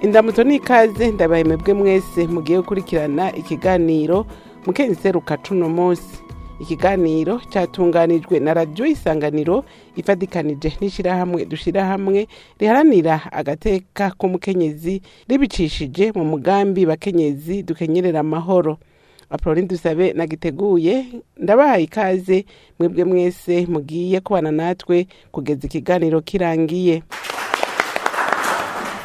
indamuto ni ikaze ndabaye mwebwe mwese mugiye gukurikirana ikiganiro mukenyezi seruka cuno munsi ikiganiro cyatunganijwe na radiyo isanganiro ifatikanije n'ishyirahamwe dushyirahamwe riharanira agateka k'umukenyezi ribicishije mu mugambi bakenyezi dukenyerera amahoro aporori dusabe nagiteguye ndabahaye ikaze mwebwe mwese mugiye kubana natwe kugeza ikiganiro kirangiye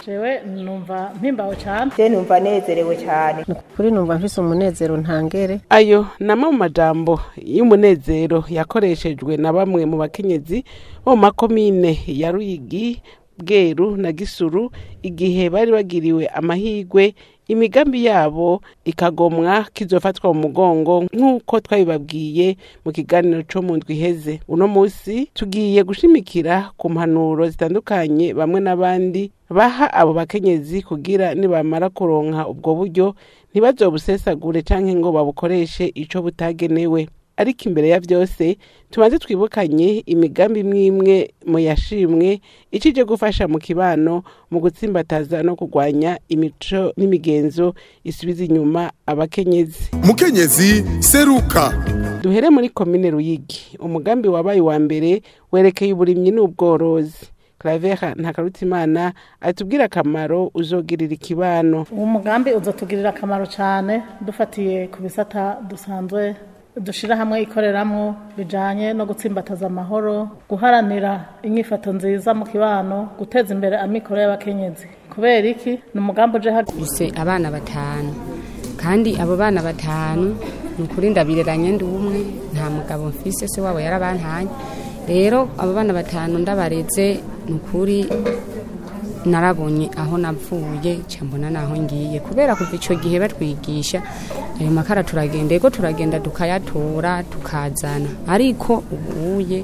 jewe numva mpimbawe cyane je numva nezerewe cyane kuri numva mfise umunezero ntangere ayo namwe mu majambo y'umunezero yakoreshejwe na bamwe mu bakenyezi bo mu makomine ya ruyigi bweru na gisuru igihe bari bagiriwe amahirwe imigambi yabo ikagomwa kizofatwa mu mugongo nk'uko twabibabwiye mu kiganiro cyo mu ndwi iheze uno munsi tugiye gushimikira ku mpanuro zitandukanye bamwe n'abandi baha abo bakenyezi kugira nibamara kuronka ubwo buryo ntibazobusesagure cyangwa ngo babukoreshe icyo butagenewe ariko imbere ya byose tumaze twibukanye imigambi imwe imwe mu yashimwe ikijya gufasha mu kibano mu gutsimbataza no kurwanya imico n'imigenzo isubiza inyuma abakenyezi mukenyezi seruka duhere muri komine ruyigi umugambi wabaye uwa mbere werekeye uburimyi n'ubworozi claver ntakarutimana atubwira akamaro uzogirira ikibano uwo mugambi uzatugirira akamaro cyane dufatiye ku bisata dusanzwe dushyirahamwe ikoreramo bijyanye no gutsimbataza amahoro guharanira inyifato nziza mu kibano guteza imbere amikoro y'abakenyezi kubera iki ni umugambi uje hageze abana batanu kandi abo bana batanu ni ukuri ndabireranye ndi umwe nta mugabo mfise se wabo yarabantanye rero abo bana batanu ndabaretse ni ukuri narabonye aho napfuye mbona naho ngiye kubera kuva icyo gihe batwigisha ayo makara turagenda yego turagenda tukayatora tukazana ariko ubuye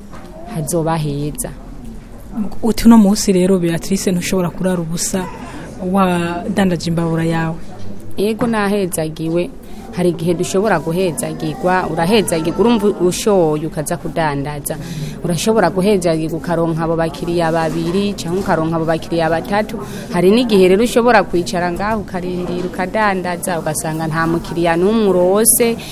hazoba heza uti uno munsi rero beatrice ntushobora kurara ubusa wadandaje imbabura yawe yego nahezagiwe hari igihe dushobora guhezagirwa urahezagirwa urumva ushoye ukaza kudandaza urashobora guhezagirwa ukaronka abo bakiriya babiri cyangwa ukaronka abo bakiriya batatu hari n'igihe rero ushobora kwicara ngaho ukarindira ukadandaza ugasanga nta mukiriya n'umwe urose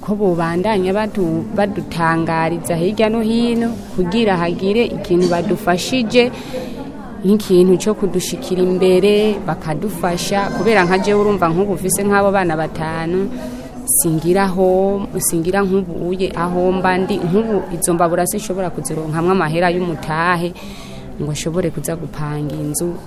ko bubandanya badutangariza hirya no hino kugira hagire ikintu badufashije nk'ikintu cyo kudushikira imbere bakadufasha kubera nka jewe urumva nk'ubu ufise nk'abo bana batanu singiraho singira nk'ubuye aho mba ndi nk'ubu izo mbabura zishobora kuzironkamo amahera y'umutahe ngo nshobore kuza gupanga inzu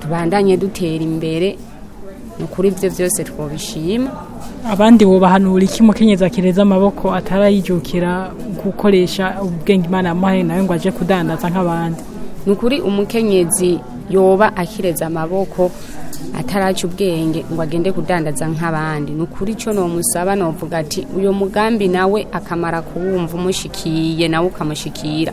tubandanye dutera imbere ni ukuri ibyo byose twabishima abandi bubahanura iki umukenyezi akireza amaboko atarayijukira gukoresha ubwenge imana yamuhaye nawe ngo aje kudandaza nk'abandi ni ukuri umukenyezi yoba akireza amaboko ataraca ubwenge ngo agende kudandaza nk'abandi ni ukuri icyo nomusaba novuga ati uyu mugambi nawe akamara kuwumva umushikiye nawe ukamushyikira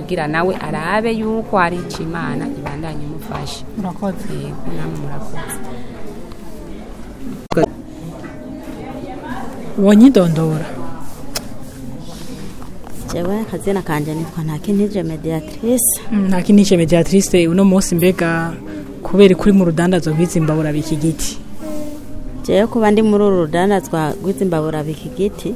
kugira nawe arabe yuko hari icyo ibandanye imufashe murakoze wanyidondora jewe akazina kanje nitwa ntakinije mediatrice mm, ntakinije mediatrice uno munsi mbega kubera kuri mu rudandazo rw'izi mbabura biki njyewe kuba ndi muri uru rudandazwa rw'izimbabura bikigiti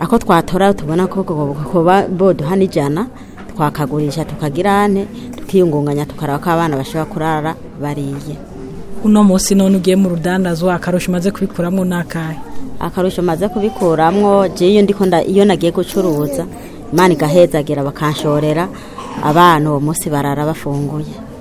ako twatora tubona ko boduha n'ijana twakagurisha tukagira ane tukiyungunganya tukareba ko abana bashobora kurara bariye uno munsi none ugiye mu rudandazo akarusho umaze kubikuramo ni akahe akarusho umaze kubikuramo iyo nagiye gucuruza imana igahezagira bakanshorera abana uwo munsi barara bafunguye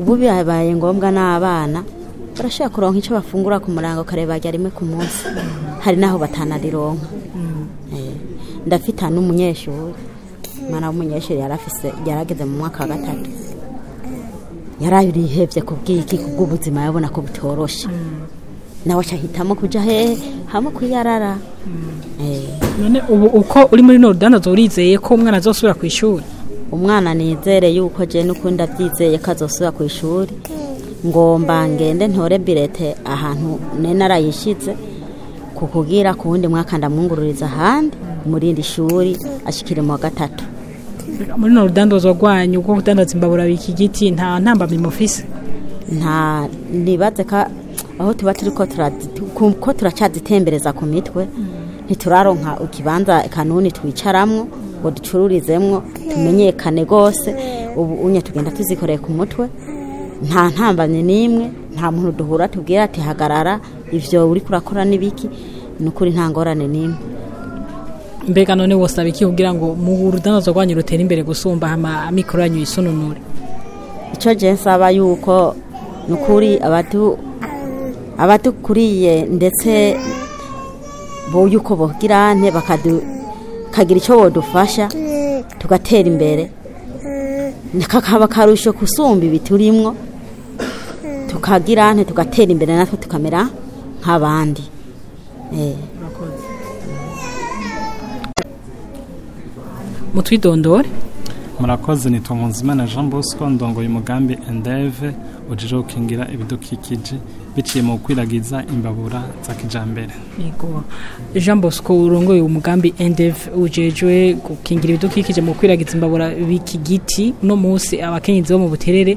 ubu bibaye ngombwa n'abana barashaka kuronka icyo bafungura ku murango karebajya rimwe ku munsi hari n'aho batanarironka mm. eh, ndafita n'umunyeshuri umwana w'umunyeshuri yari yarageze mu mwaka wa gatatu yararihebye ku bw'iki bw'ubuzima yabona ko butoroshe mm. nawe ashahitamo kujya hehe hamwe kuyarara mm. eh. none ubu uko uri muri norudani urizeye ko umwana azosubira ku ishuri umwana nizere yuko jene ukundi abyizeye ko azosubira ku ishuri ngomba ngende ntore birete ahantu nena arayishyitse ku ku wundi mwaka ndamwungururiza ahandi muri iri shuri ashyikire mu wa gatatu muri no rudandazwa rwanyu kuko utandatse imbabura iki giti nta ntambamye mufise nta ntibaze ka aho tuba turi ko turacadutembereza ku mitwe mm. ntituraronka ukibanza kanuni twicaramwo ngo ducururizemwo tumenyekane gose ubu unye tugenda tuzikoreye ku mutwe nta ntambamye n'imwe nta muntu duhura tubwira ati hagarara ibyo uri kurakora n'ibiki ni ukuri nta ngorane n'imwe mbega none wosaba iki kugira ngo mu rudandazo rwanyu rutere imbere gusumba amikoro yanyu yisununure icyo gihe nsaba yuko ni ukuri abatukuriye ndetse yuko bogira ante bakagira icyo badufasha tugatera imbere kakaba akarusho gusumba ibiturimwo tukagira tugatera imbere natwe tukamera nk'abandi eh. mutwidondore murakoze nitwa Munzimana jean bosco ndongoye umugambi endeve ujije gukingira ibidukikije biciye mu kwiragiza imbabura za kijyambere jean bosco urongoye umugambi endeve ujejwe gukingira ibidukikije mu kwiragiza imbabura b'iki giti uno munsi abakenyezi bo mu buterere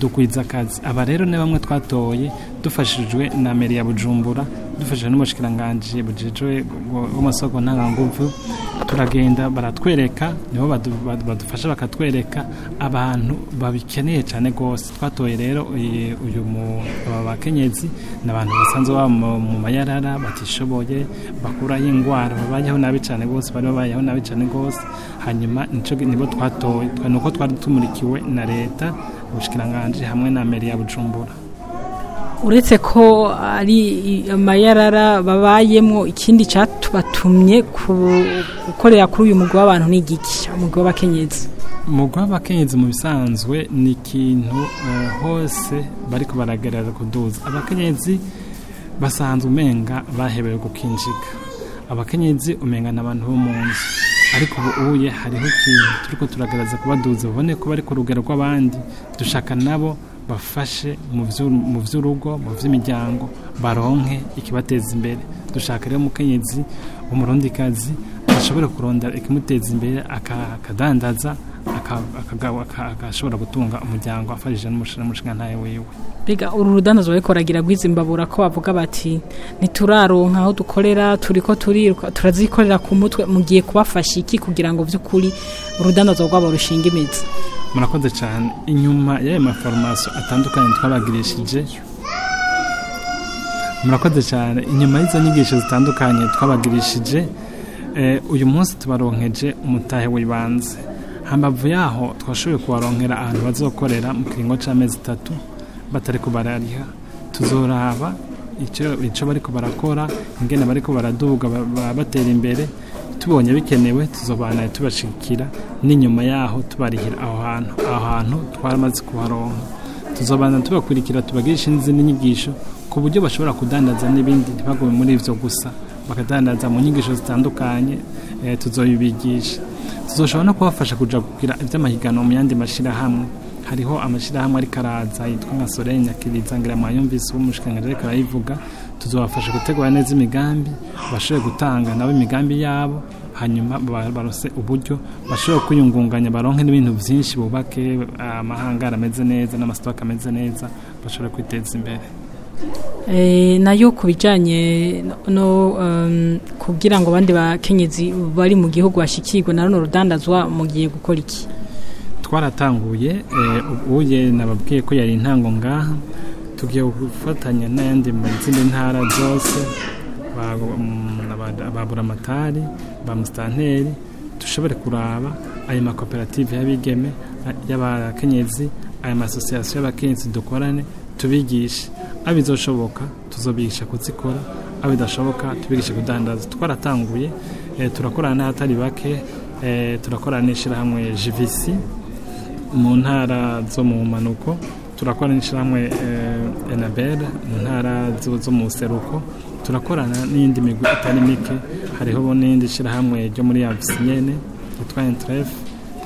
dukwiza akazi aba rero ni bamwe twatoye dufashijwe na meri ya bujumbura dufashije n'umushikiranganji bujejwe w'amasoko ntanganguvu turagenda baratwereka niho badufasha bakatwereka abantu babikeneye cyane rwose twatoye rero eh, uyu mu bakenyezi ni abantu basanzwe baba mu mayarara batishoboye bakuraho indwara babayeho nabi cyane rwose bari babayeho nabi cyane rwose hanyuma nibo twatoye ni uko twari tumurikiwe na leta ubushikiranganji hamwe na meri ya bujumbura uretse ko ari amayarara babayemo ikindi cyatubatumye gukorera kuri uyu mugwi w'abantu ni igiki umugwi w'abakenyezi umugwi w'abakenyezi mu bisanzwe ni ikintu eh, hose bari kubaragarira kuduza abakenyezi basanzwe umenga bahebewe gukinjika abakenyezi umenga n'abantu bo mu nzu ariko ubu ubuye hariho ikintu turi ko turagaragaza kubaduza ubone ko bari ku rugero rw'abandi dushaka nabo bafashe mu by'urugo mu by'imiryango baronke ikibateza imbere dushaka rero umukenyezi umurundikazi ashobora kuronda ikimuteza imbere akadandaza agashobora gutunga umuryango afashije n'umushinga ntayo wiwe Biga uru rudandazo bari koragira rw'izimbabura ko bavuga bati ntituraronka aho dukorera turi ko turazikorera ku mutwe mugiye gihe kubafasha iki kugira ngo by'ukuri urudandazo rwabo rushinga imizi murakoze cyane inyuma y’aya maforomasiyo atandukanye twabagirishije murakoze cyane inyuma y'izo nyigisho zitandukanye twabagirishije eh, uyu munsi tubaronkeje umutahe w'ibanze hambavu yaho twashoboye kubaronkera ahantu bazokorera mu kiringo cy'amezi atatu batari kubarariha tuzoraba icyo bari barakora ingene bari baraduga batera imbere tubonye bikenewe tuzobana tubashikira n'inyuma yaho tubarihira aho hantu aho hantu twaramaze kuharonka tuzobana tubakurikira tubagisha n'izindi n’inyigisho ku buryo bashobora kudandaza n'ibindi ntibagume muri ibyo gusa bakadandaza mu nyigisho zitandukanye eh, tuzobibigisha tuzoshobora no kubafasha kujya kugira iby'amahiganwa mu yandi mashyirahamwe hariho amashyirahamwe ariko araza yitwa nka Soleil Nyakiriza ngira mayumvise w'umushikanganje ariko arayivuga tuzobafasha gutegura neza imigambi bashobore gutanga nabo imigambi yabo hanyuma barose uburyo bashobora kwiyungunganya baronke n'ibintu byinshi bubake amahanga ameze neza n'amasitoke ameze neza bashobora kwiteza imbere Eh, nayo ku bijyanye no um, kugira ngo abandi bakenyezi bari mu gihugu bashyikirwa na runo rudandazwa mugiye gukora iki twaratanguye eh, ubuye nababwiye ko yari intango ngaha tugiye gufatanya n'ayandi zindi ntara zose babura um, amatari ba musitanteri dushobore kuraba ayo makoperative y'abigeme y'abakenyezi aya masosiyasiyo y'abakenyezi dukorane tubigishe abizoshoboka tuzobigisha kuzikora abidashoboka tubigisha kudandaza twaratanguye eh, turakorana n'ahatari bake eh, turakorana n'ishyirahamwe jivisi mu ntara zo mu manuko, turakorana n'ishyirahamwe enaberi eh, mu ntara zo mu seruko turakorana n'iyindi migwi itari mike hariho n'indi shyirahamwe ryo muri avisiyene yitwa enterefu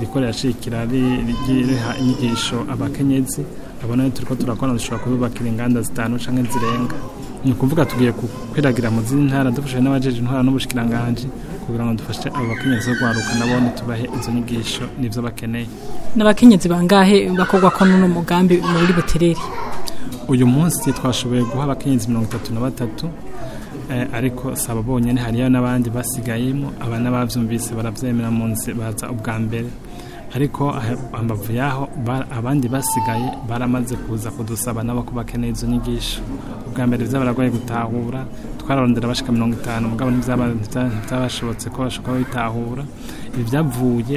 rikorera shikira riha inyigisho abakenyezi urabona turi ko turakora dushobora kububakira inganda zitanu cyangwa zirenga ni ukuvuga tugiye kwiragira mu zindi ntara dufashe n'abajeje intwara n'ubushikiranganji kugira ngo dufashe abo bakenyezi bo guharuka nabone tubahe izo nyigisho n'ibyo bakeneye n'abakenyezi bangahe bakorwa ko n'uno mugambi muri butereri uyu munsi twashoboye guha abakenyezi mirongo itatu na batatu eh, ariko saba bonyine hariyo n'abandi basigayemo abana babyumvise barabyemera munsi baza ubwa mbere ariko ambavu yaho abandi basigaye baramaze kuza kudusaba nabo ko izo nyigisho ubwa mbere biza baragoye gutahura twararondera bashika mirongo itanu mugabo ntibyabashobotse ko bashobora bitahura ibi byavuye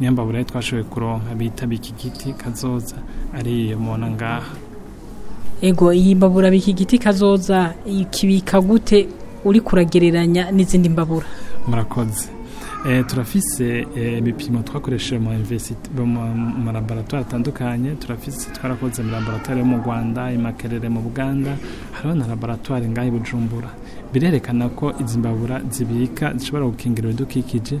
niyo mbabura twashoboye kuronka bita biki kazoza ariyo mubona ngaha ego iyi mbabura biki kazoza ikibika gute uri kuragereranya n'izindi mbabura murakoze Eh, turafise eh, ibipimo twakoresheje mu laboratoire atandukanye turafise twarakoze mu laboratoire yo mu rwanda imakerere mu buganda hariho na laboratoire ngaho i bujumbura birerekana ko izi mbabura zibika zishobora gukingira ibidukikije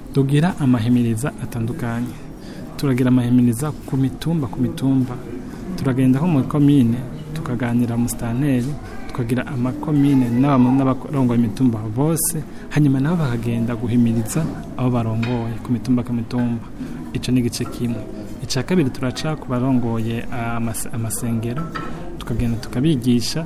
tugira amahemiriza atandukanye turagira amahemiriza ku mitumba ku mitumba turagenda nko muri komine tukaganira musitanteri tukagira amakomine n'abarongoye imitumba bose hanyuma nabo bakagenda guhimiriza abo barongoye ku mitumba kamitumba icyo ni igice kimwe icya kabiri turaca ku barongoye ah, amasengero tukagenda tukabigisha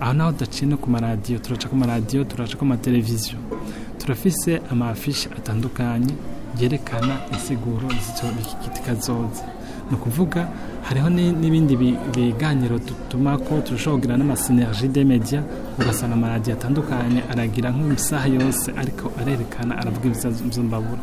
aho naho tudaciye no ku maradiyo turaca ku maradiyo turaca ku mateleviziyo turafise amafishi atandukanye yerekana insiguro z'icyo kazoza ni ukuvuga hariho n'ibindi biganiro dutuma ko turushaho kugira n'amasineriji de media ugasanga amaradiyo atandukanye aragira nk'isaha yose ariko arerekana aravuga ibibazo mbabura